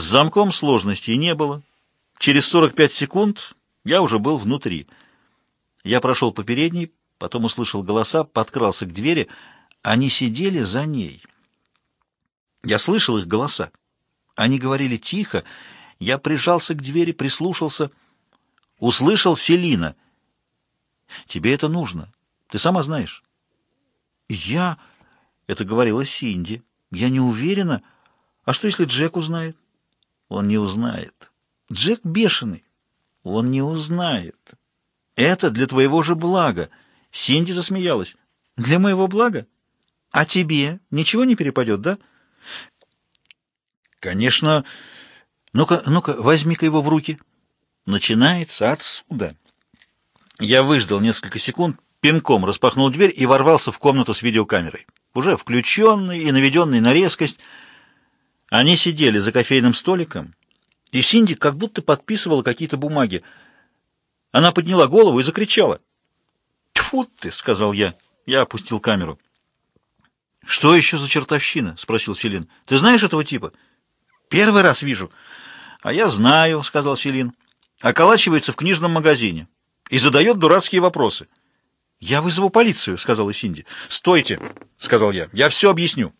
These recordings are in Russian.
С замком сложностей не было. Через 45 секунд я уже был внутри. Я прошел по передней, потом услышал голоса, подкрался к двери. Они сидели за ней. Я слышал их голоса. Они говорили тихо. Я прижался к двери, прислушался. Услышал Селина. «Тебе это нужно. Ты сама знаешь». «Я...» — это говорила Синди. «Я не уверена. А что, если Джек узнает?» «Он не узнает. Джек бешеный. Он не узнает. Это для твоего же блага». Синди засмеялась. «Для моего блага? А тебе ничего не перепадет, да?» «Конечно. Ну-ка, ну-ка, возьми-ка его в руки». Начинается отсюда. Я выждал несколько секунд, пинком распахнул дверь и ворвался в комнату с видеокамерой. Уже включенный и наведенный на резкость. Они сидели за кофейным столиком, и Синди как будто подписывала какие-то бумаги. Она подняла голову и закричала. «Тьфу ты!» — сказал я. Я опустил камеру. «Что еще за чертовщина?» — спросил Селин. «Ты знаешь этого типа?» «Первый раз вижу». «А я знаю», — сказал Селин. «Околачивается в книжном магазине и задает дурацкие вопросы». «Я вызову полицию», — сказала Синди. «Стойте», — сказал я. «Я все объясню».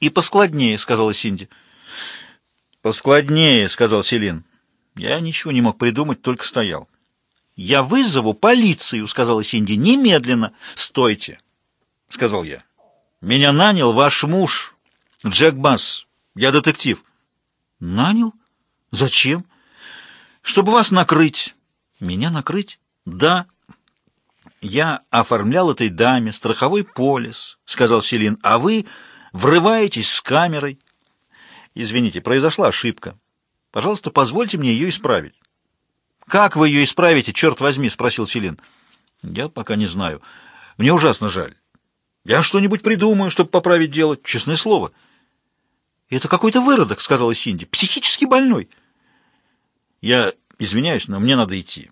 «И поскладнее», — сказала Синди. «Поскладнее», — сказал Селин. Я ничего не мог придумать, только стоял. «Я вызову полицию», — сказала Синди. «Немедленно». «Стойте», — сказал я. «Меня нанял ваш муж, Джек Басс. Я детектив». «Нанял? Зачем?» «Чтобы вас накрыть». «Меня накрыть?» «Да». «Я оформлял этой даме страховой полис», — сказал Селин, — «а вы врываетесь с камерой». «Извините, произошла ошибка. Пожалуйста, позвольте мне ее исправить». «Как вы ее исправите, черт возьми?» — спросил Селин. «Я пока не знаю. Мне ужасно жаль. Я что-нибудь придумаю, чтобы поправить дело, честное слово». «Это какой-то выродок», — сказала Синди, — «психически больной». «Я извиняюсь, но мне надо идти».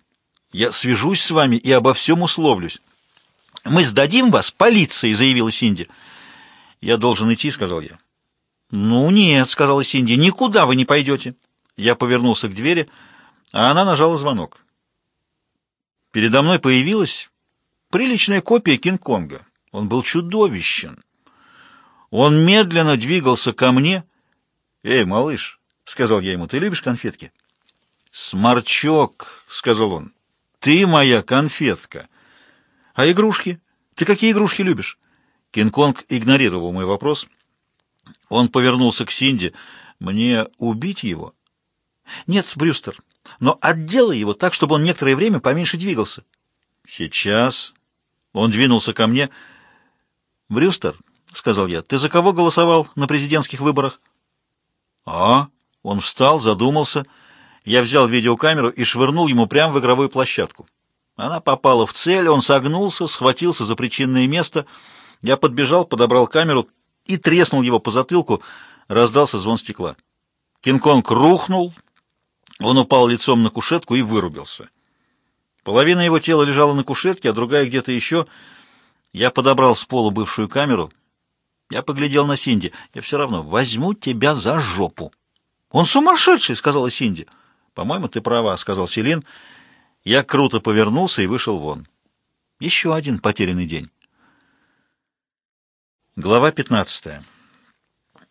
Я свяжусь с вами и обо всем условлюсь. Мы сдадим вас полиции, заявила Синди. Я должен идти, сказал я. Ну нет, сказала Синди, никуда вы не пойдете. Я повернулся к двери, а она нажала звонок. Передо мной появилась приличная копия Кинг-Конга. Он был чудовищен. Он медленно двигался ко мне. «Эй, малыш», — сказал я ему, — «ты любишь конфетки?» «Сморчок», — сказал он. Ты моя конфетка. А игрушки? Ты какие игрушки любишь? Кинг-Конг игнорировал мой вопрос. Он повернулся к Синди. Мне убить его? Нет, Брюстер, но отделай его так, чтобы он некоторое время поменьше двигался. Сейчас. Он двинулся ко мне. Брюстер, сказал я, ты за кого голосовал на президентских выборах? А? Он встал, задумался. Я взял видеокамеру и швырнул ему прямо в игровую площадку. Она попала в цель, он согнулся, схватился за причинное место. Я подбежал, подобрал камеру и треснул его по затылку. Раздался звон стекла. Кинг-Конг рухнул, он упал лицом на кушетку и вырубился. Половина его тела лежала на кушетке, а другая где-то еще. Я подобрал с пола бывшую камеру. Я поглядел на Синди. Я все равно возьму тебя за жопу. «Он сумасшедший!» — сказала Синди. «По-моему, ты права», — сказал Селин. Я круто повернулся и вышел вон. Еще один потерянный день. Глава 15.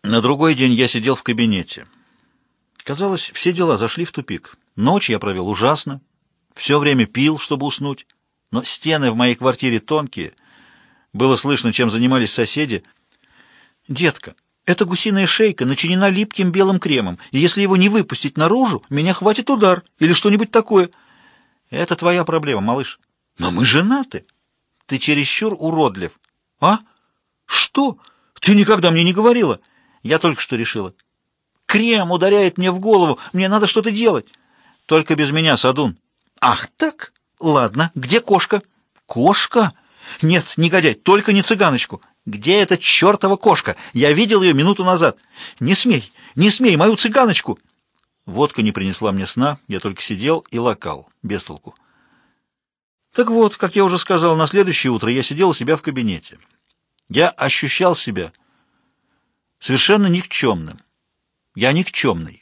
На другой день я сидел в кабинете. Казалось, все дела зашли в тупик. Ночь я провел ужасно. Все время пил, чтобы уснуть. Но стены в моей квартире тонкие. Было слышно, чем занимались соседи. «Детка, эта гусиная шейка начинена липким белым кремом, и если его не выпустить наружу, меня хватит удар или что-нибудь такое. Это твоя проблема, малыш. Но мы женаты. Ты чересчур уродлив. А? Что? Ты никогда мне не говорила. Я только что решила. Крем ударяет мне в голову. Мне надо что-то делать. Только без меня, Садун. Ах так? Ладно. Где кошка? Кошка? Нет, негодяй, только не цыганочку. «Где эта чертова кошка? Я видел ее минуту назад. Не смей, не смей, мою цыганочку!» Водка не принесла мне сна, я только сидел и лакал, без толку. Так вот, как я уже сказал, на следующее утро я сидел у себя в кабинете. Я ощущал себя совершенно никчемным. Я никчемный.